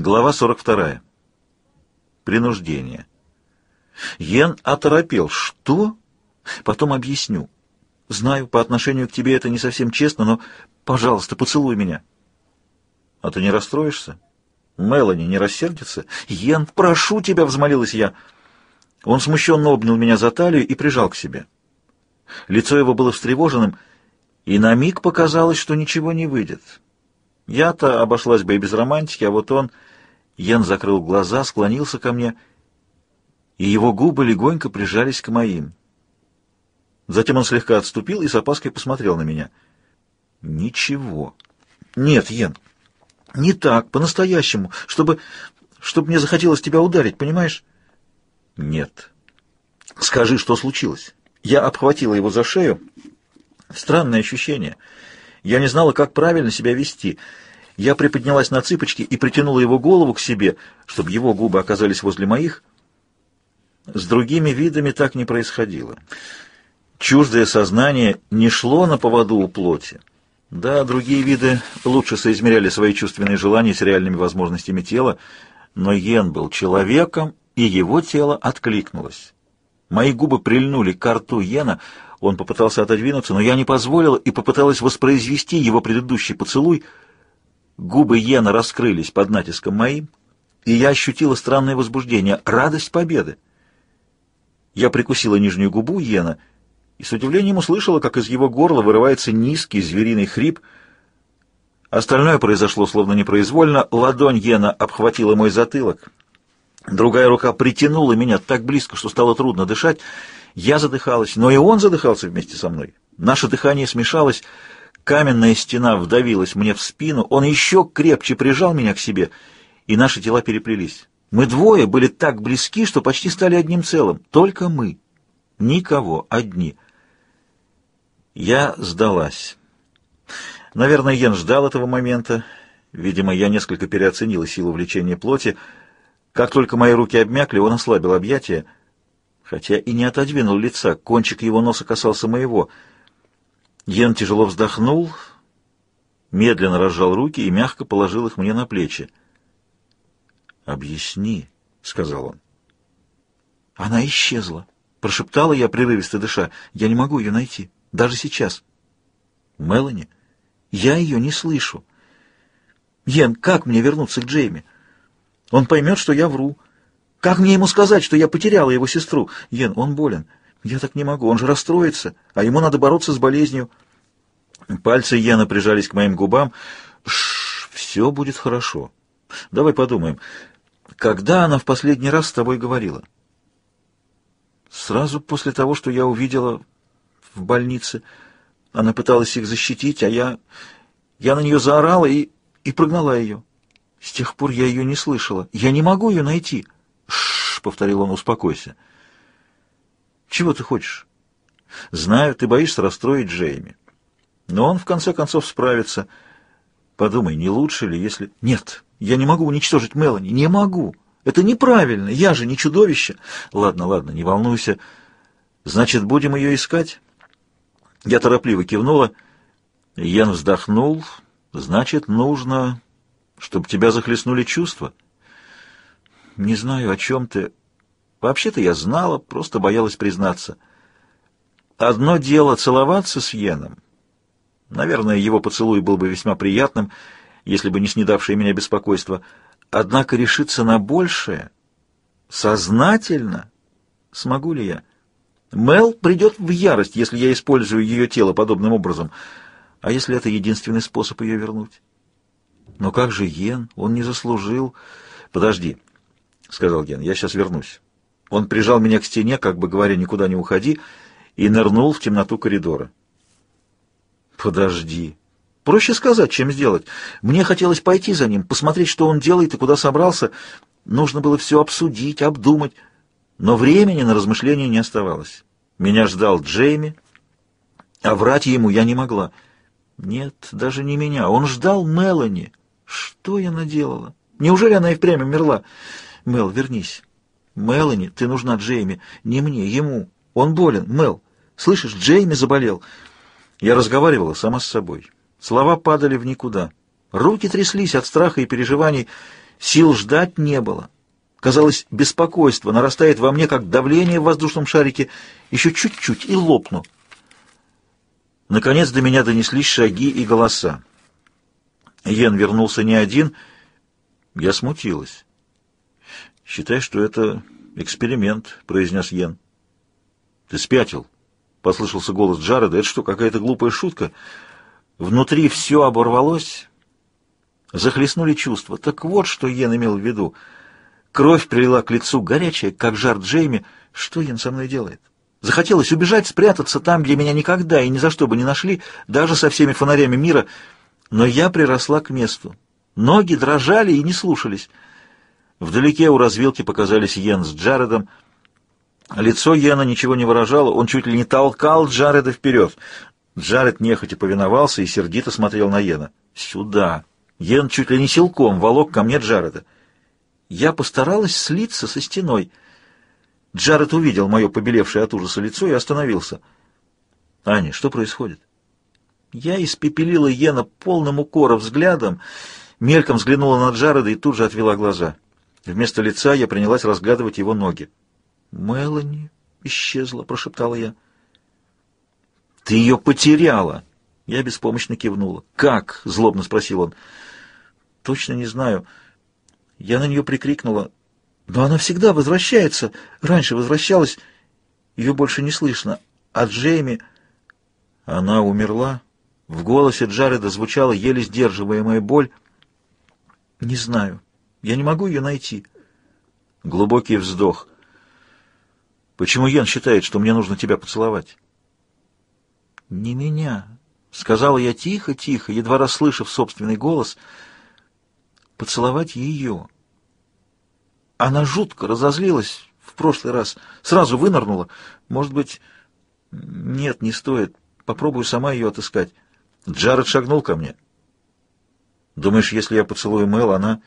Глава 42. Принуждение. Йен оторопел. Что? Потом объясню. Знаю, по отношению к тебе это не совсем честно, но, пожалуйста, поцелуй меня. А ты не расстроишься? Мелани не рассердится? Йен, прошу тебя, взмолилась я. Он смущенно обнял меня за талию и прижал к себе. Лицо его было встревоженным, и на миг показалось, что ничего не выйдет. Я-то обошлась бы и без романтики, а вот он... Йен закрыл глаза, склонился ко мне, и его губы легонько прижались к моим. Затем он слегка отступил и с опаской посмотрел на меня. «Ничего. Нет, Йен, не так, по-настоящему, чтобы... чтобы мне захотелось тебя ударить, понимаешь?» «Нет. Скажи, что случилось?» Я обхватила его за шею. Странное ощущение — я не знала, как правильно себя вести. Я приподнялась на цыпочки и притянула его голову к себе, чтобы его губы оказались возле моих. С другими видами так не происходило. Чуждое сознание не шло на поводу у плоти. Да, другие виды лучше соизмеряли свои чувственные желания с реальными возможностями тела, но Йен был человеком, и его тело откликнулось. Мои губы прильнули к рту Йена, он попытался отодвинуться, но я не позволила и попыталась воспроизвести его предыдущий поцелуй. Губы Йена раскрылись под натиском моим, и я ощутила странное возбуждение, радость победы. Я прикусила нижнюю губу Йена и с удивлением услышала, как из его горла вырывается низкий звериный хрип. Остальное произошло словно непроизвольно. Ладонь Йена обхватила мой затылок. Другая рука притянула меня так близко, что стало трудно дышать. Я задыхалась, но и он задыхался вместе со мной. Наше дыхание смешалось, каменная стена вдавилась мне в спину, он еще крепче прижал меня к себе, и наши тела переплелись. Мы двое были так близки, что почти стали одним целым. Только мы. Никого, одни. Я сдалась. Наверное, Йен ждал этого момента. Видимо, я несколько переоценила силу влечения плоти. Как только мои руки обмякли, он ослабил объятия — хотя и не отодвинул лица, кончик его носа касался моего. Йен тяжело вздохнул, медленно разжал руки и мягко положил их мне на плечи. «Объясни», — сказал он. «Она исчезла», — прошептала я, прерывисто дыша. «Я не могу ее найти, даже сейчас». «Мелани? Я ее не слышу». «Йен, как мне вернуться к Джейми? Он поймет, что я вру». Как мне ему сказать, что я потеряла его сестру? Йен, он болен. Я так не могу, он же расстроится, а ему надо бороться с болезнью. Пальцы Йена прижались к моим губам. Шш, все будет хорошо. Давай подумаем. Когда она в последний раз с тобой говорила? Сразу после того, что я увидела в больнице. Она пыталась их защитить, а я... Я на нее заорала и... и прогнала ее. С тех пор я ее не слышала. Я не могу ее найти. — повторил он, — успокойся. «Чего ты хочешь?» «Знаю, ты боишься расстроить Джейми. Но он, в конце концов, справится. Подумай, не лучше ли, если...» «Нет, я не могу уничтожить Мелани, не могу. Это неправильно, я же не чудовище». «Ладно, ладно, не волнуйся. Значит, будем ее искать?» Я торопливо кивнула. Ян вздохнул. «Значит, нужно, чтобы тебя захлестнули чувства». «Не знаю, о чем ты...» «Вообще-то я знала, просто боялась признаться. Одно дело целоваться с Йеном. Наверное, его поцелуй был бы весьма приятным, если бы не снедавшее меня беспокойство. Однако решиться на большее... Сознательно? Смогу ли я?» Мел придет в ярость, если я использую ее тело подобным образом. А если это единственный способ ее вернуть? Но как же Йен? Он не заслужил... Подожди. — сказал Ген. — Я сейчас вернусь. Он прижал меня к стене, как бы говоря, никуда не уходи, и нырнул в темноту коридора. «Подожди. Проще сказать, чем сделать. Мне хотелось пойти за ним, посмотреть, что он делает и куда собрался. Нужно было все обсудить, обдумать. Но времени на размышления не оставалось. Меня ждал Джейми, а врать ему я не могла. Нет, даже не меня. Он ждал Мелани. Что я наделала? Неужели она и впрямь умерла?» Мел, вернись. Мелани, ты нужна Джейми. Не мне, ему. Он болен. Мел, слышишь, Джейми заболел. Я разговаривала сама с собой. Слова падали в никуда. Руки тряслись от страха и переживаний. Сил ждать не было. Казалось, беспокойство нарастает во мне, как давление в воздушном шарике. Еще чуть-чуть и лопну. Наконец до меня донеслись шаги и голоса. Йен вернулся не один. Я смутилась. «Считай, что это эксперимент», — произнес Йен. «Ты спятил», — послышался голос Джареда. «Это что, какая-то глупая шутка?» Внутри все оборвалось, захлестнули чувства. Так вот, что Йен имел в виду. Кровь прилила к лицу, горячая, как жар Джейми. Что Йен со мной делает? Захотелось убежать, спрятаться там, где меня никогда и ни за что бы не нашли, даже со всеми фонарями мира. Но я приросла к месту. Ноги дрожали и не слушались. Вдалеке у развилки показались Йен с Джаредом. Лицо Йена ничего не выражало, он чуть ли не толкал Джареда вперед. Джаред нехотя повиновался и сердито смотрел на Йена. «Сюда!» Йен чуть ли не силком волок ко мне Джареда. Я постаралась слиться со стеной. Джаред увидел мое побелевшее от ужаса лицо и остановился. «Аня, что происходит?» Я испепелила Йена полным укора взглядом, мельком взглянула на Джареда и тут же отвела глаза. Вместо лица я принялась разглядывать его ноги. «Мелани исчезла», — прошептала я. «Ты ее потеряла!» Я беспомощно кивнула. «Как?» — злобно спросил он. «Точно не знаю. Я на нее прикрикнула. Но она всегда возвращается. Раньше возвращалась. Ее больше не слышно. А Джейми...» Она умерла. В голосе Джареда звучала еле сдерживаемая боль. «Не знаю. Я не могу ее найти». Глубокий вздох. «Почему Йен считает, что мне нужно тебя поцеловать?» «Не меня», — сказала я тихо-тихо, едва расслышав собственный голос, — «поцеловать ее». Она жутко разозлилась в прошлый раз, сразу вынырнула. Может быть... Нет, не стоит. Попробую сама ее отыскать. Джаред шагнул ко мне. «Думаешь, если я поцелую Мэл, она...»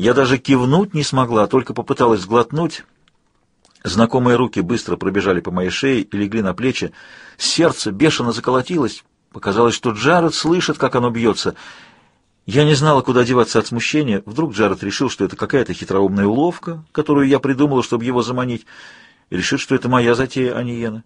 Я даже кивнуть не смогла, только попыталась сглотнуть... Знакомые руки быстро пробежали по моей шее и легли на плечи. Сердце бешено заколотилось. Показалось, что Джаред слышит, как оно бьется. Я не знала, куда деваться от смущения. Вдруг Джаред решил, что это какая-то хитроумная уловка, которую я придумала, чтобы его заманить. И решит, что это моя затея, а не Йена.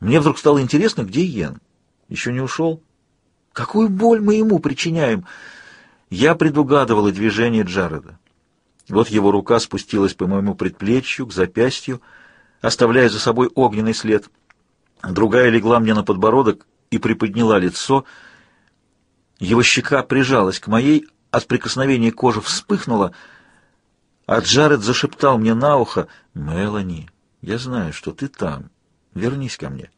Мне вдруг стало интересно, где Йен. Еще не ушел? Какую боль мы ему причиняем? Я предугадывала движение Джареда. Вот его рука спустилась по моему предплечью, к запястью, оставляя за собой огненный след. Другая легла мне на подбородок и приподняла лицо. Его щека прижалась к моей, от прикосновения кожи вспыхнула, а Джаред зашептал мне на ухо, «Мелани, я знаю, что ты там. Вернись ко мне».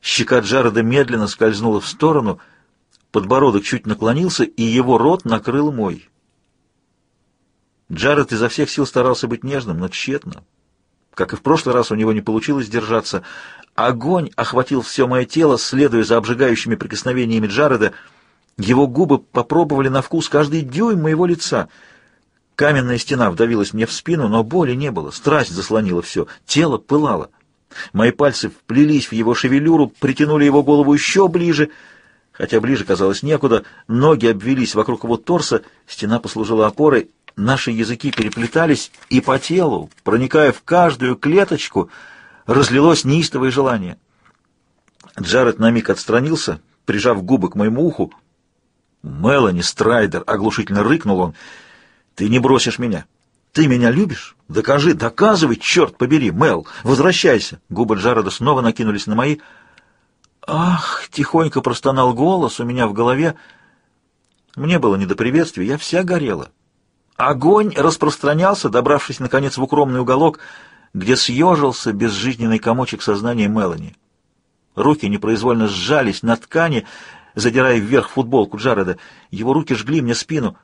Щека Джареда медленно скользнула в сторону, подбородок чуть наклонился, и его рот накрыл мой. Джаред изо всех сил старался быть нежным, но тщетно. Как и в прошлый раз, у него не получилось держаться. Огонь охватил все мое тело, следуя за обжигающими прикосновениями Джареда. Его губы попробовали на вкус каждый дюйм моего лица. Каменная стена вдавилась мне в спину, но боли не было. Страсть заслонила все. Тело пылало. Мои пальцы вплелись в его шевелюру, притянули его голову еще ближе. Хотя ближе казалось некуда, ноги обвелись вокруг его торса, стена послужила опорой, Наши языки переплетались, и по телу, проникая в каждую клеточку, разлилось неистовое желание. Джаред на миг отстранился, прижав губы к моему уху. «Мелани Страйдер!» — оглушительно рыкнул он. «Ты не бросишь меня!» «Ты меня любишь? Докажи, доказывай, черт побери, Мел, возвращайся!» Губы Джареда снова накинулись на мои. «Ах!» — тихонько простонал голос у меня в голове. Мне было не до приветствия, я вся горела. Огонь распространялся, добравшись, наконец, в укромный уголок, где съежился безжизненный комочек сознания Мелани. Руки непроизвольно сжались на ткани, задирая вверх футболку Джареда. Его руки жгли мне спину.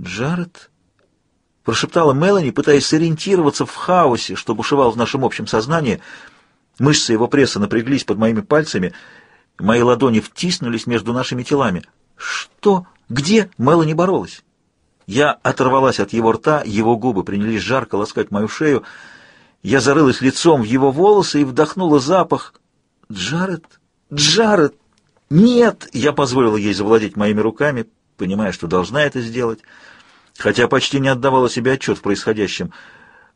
«Джаред?» — прошептала Мелани, пытаясь сориентироваться в хаосе, что бушевал в нашем общем сознании. Мышцы его пресса напряглись под моими пальцами, мои ладони втиснулись между нашими телами. «Что? Где?» — Мелани боролась. Я оторвалась от его рта, его губы принялись жарко ласкать мою шею. Я зарылась лицом в его волосы и вдохнула запах. «Джаред? Джаред! Нет!» Я позволила ей завладеть моими руками, понимая, что должна это сделать. хотя почти не отдавала себе отчет в происходящем.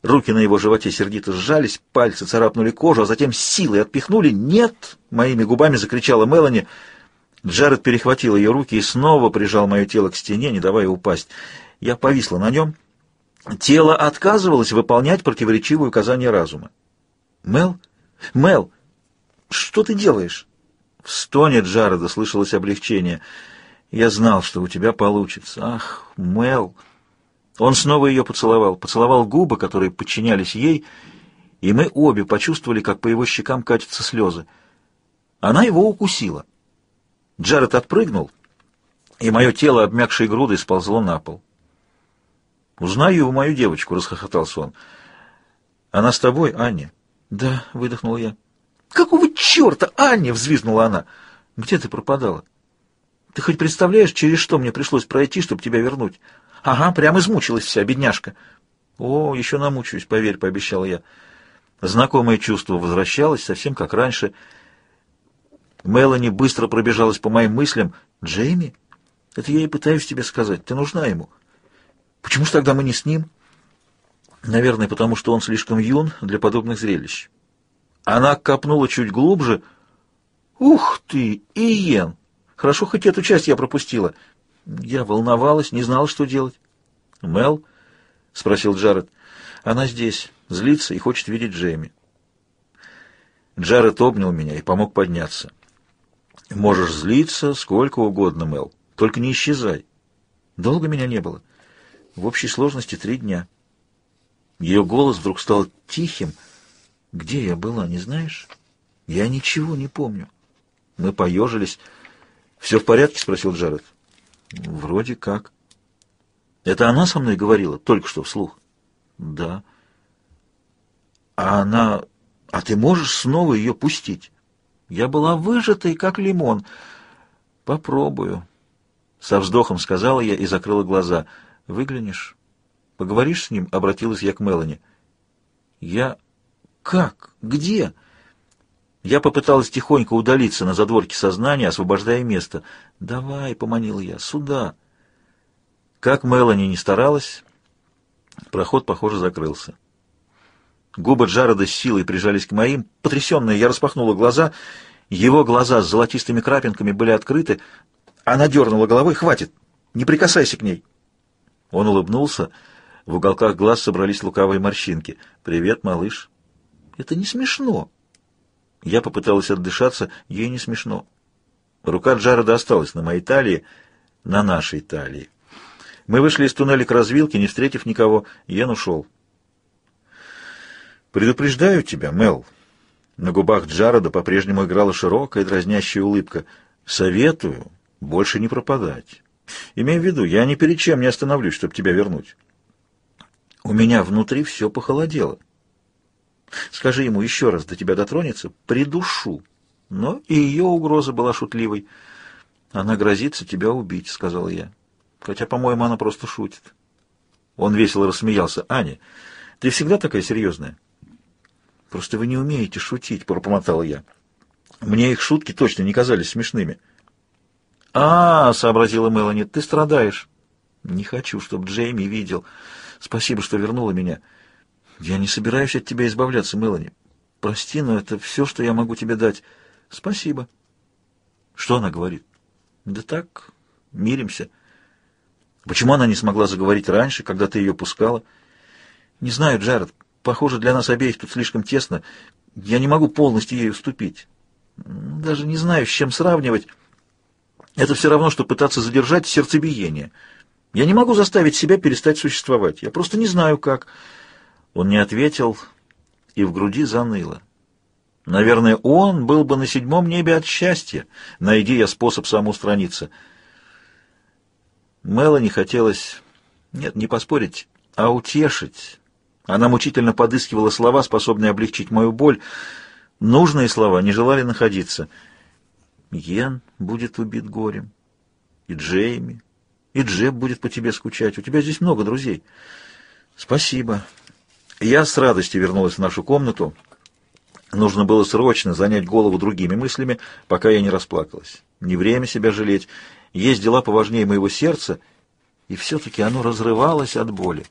Руки на его животе сердито сжались, пальцы царапнули кожу, а затем силой отпихнули. «Нет!» — моими губами закричала Мелани. Джаред перехватил ее руки и снова прижал мое тело к стене, не давая упасть. Я повисла на нем. Тело отказывалось выполнять противоречивые указания разума. «Мел? Мел, что ты делаешь?» В стоне Джареда слышалось облегчение. «Я знал, что у тебя получится. Ах, Мел!» Он снова ее поцеловал, поцеловал губы, которые подчинялись ей, и мы обе почувствовали, как по его щекам катятся слезы. Она его укусила. Джаред отпрыгнул, и мое тело, обмякшей грудой, сползло на пол. «Узнаю его, мою девочку», — расхохотался он. «Она с тобой, Аня?» «Да», — выдохнул я. «Какого черта, Аня?» — взвизгнула она. «Где ты пропадала? Ты хоть представляешь, через что мне пришлось пройти, чтобы тебя вернуть?» «Ага, прям измучилась вся, бедняжка». «О, еще намучаюсь, поверь», — пообещал я. Знакомое чувство возвращалось, совсем как раньше. Мелани быстро пробежалась по моим мыслям. «Джейми? Это я и пытаюсь тебе сказать. Ты нужна ему». «Почему же тогда мы не с ним?» «Наверное, потому что он слишком юн для подобных зрелищ». Она копнула чуть глубже. «Ух ты, Иен! Хорошо, хоть эту часть я пропустила. Я волновалась, не знала, что делать». «Мел?» — спросил Джаред. «Она здесь, злится и хочет видеть Джейми». Джаред обнял меня и помог подняться. «Можешь злиться сколько угодно, Мел, только не исчезай. Долго меня не было. В общей сложности три дня». Ее голос вдруг стал тихим, — где я была, не знаешь? Я ничего не помню. Мы поежились. «Все в порядке?» — спросил Джаред. «Вроде как». «Это она со мной говорила, только что вслух?» «Да». «А она... А ты можешь снова ее пустить?» «Я была выжатой, как лимон». «Попробую». Со вздохом сказала я и закрыла глаза. «Выглянешь? Поговоришь с ним?» — обратилась я к Мелани. «Я как? Где? Я попыталась тихонько удалиться на задворке сознания, освобождая место. «Давай», — поманил я, — «сюда». Как Мелани не старалась, проход, похоже, закрылся. Губы Джареда с силой прижались к моим. Потрясенная, я распахнула глаза. Его глаза с золотистыми крапинками были открыты. Она дернула головой. «Хватит! Не прикасайся к ней!» Он улыбнулся. В уголках глаз собрались лукавые морщинки. «Привет, малыш!» Это не смешно. Я попыталась отдышаться, ей не смешно. Рука Джареда осталась на моей талии, на нашей талии. Мы вышли из туннеля к развилке, не встретив никого, Йен ушел. «Предупреждаю тебя, Мел». На губах Джареда по-прежнему играла широкая дразнящая улыбка. «Советую больше не пропадать. Имей в виду, я ни перед чем не остановлюсь, чтобы тебя вернуть». У меня внутри все похолодело. Скажи ему еще раз до тебя дотронется, придушу. Но и ее угроза была шутливой. Она грозится тебя убить, сказал я. Хотя, по-моему, она просто шутит. Он весело рассмеялся. Аня, ты всегда такая серьезная? Просто вы не умеете шутить, пробормотал я. Мне их шутки точно не казались смешными. А, сообразила Мелани, ты страдаешь. Не хочу, чтобы Джейми видел. Спасибо, что вернула меня. «Я не собираюсь от тебя избавляться, Мелани. Прости, но это все, что я могу тебе дать. Спасибо». «Что она говорит?» «Да так, миримся». «Почему она не смогла заговорить раньше, когда ты ее пускала?» «Не знаю, Джаред. Похоже, для нас обеих тут слишком тесно. Я не могу полностью ей уступить. Даже не знаю, с чем сравнивать. Это все равно, что пытаться задержать сердцебиение. Я не могу заставить себя перестать существовать. Я просто не знаю, как...» Он не ответил, и в груди заныло. Наверное, он был бы на седьмом небе от счастья, найди я способ самоустраниться. Мелани хотелось, нет, не поспорить, а утешить. Она мучительно подыскивала слова, способные облегчить мою боль. Нужные слова не желали находиться. Йен будет убит горем. И Джейми. И Джеб будет по тебе скучать. У тебя здесь много друзей. Спасибо. Я с радостью вернулась в нашу комнату. Нужно было срочно занять голову другими мыслями, пока я не расплакалась. Не время себя жалеть. Есть дела поважнее моего сердца, и все-таки оно разрывалось от боли.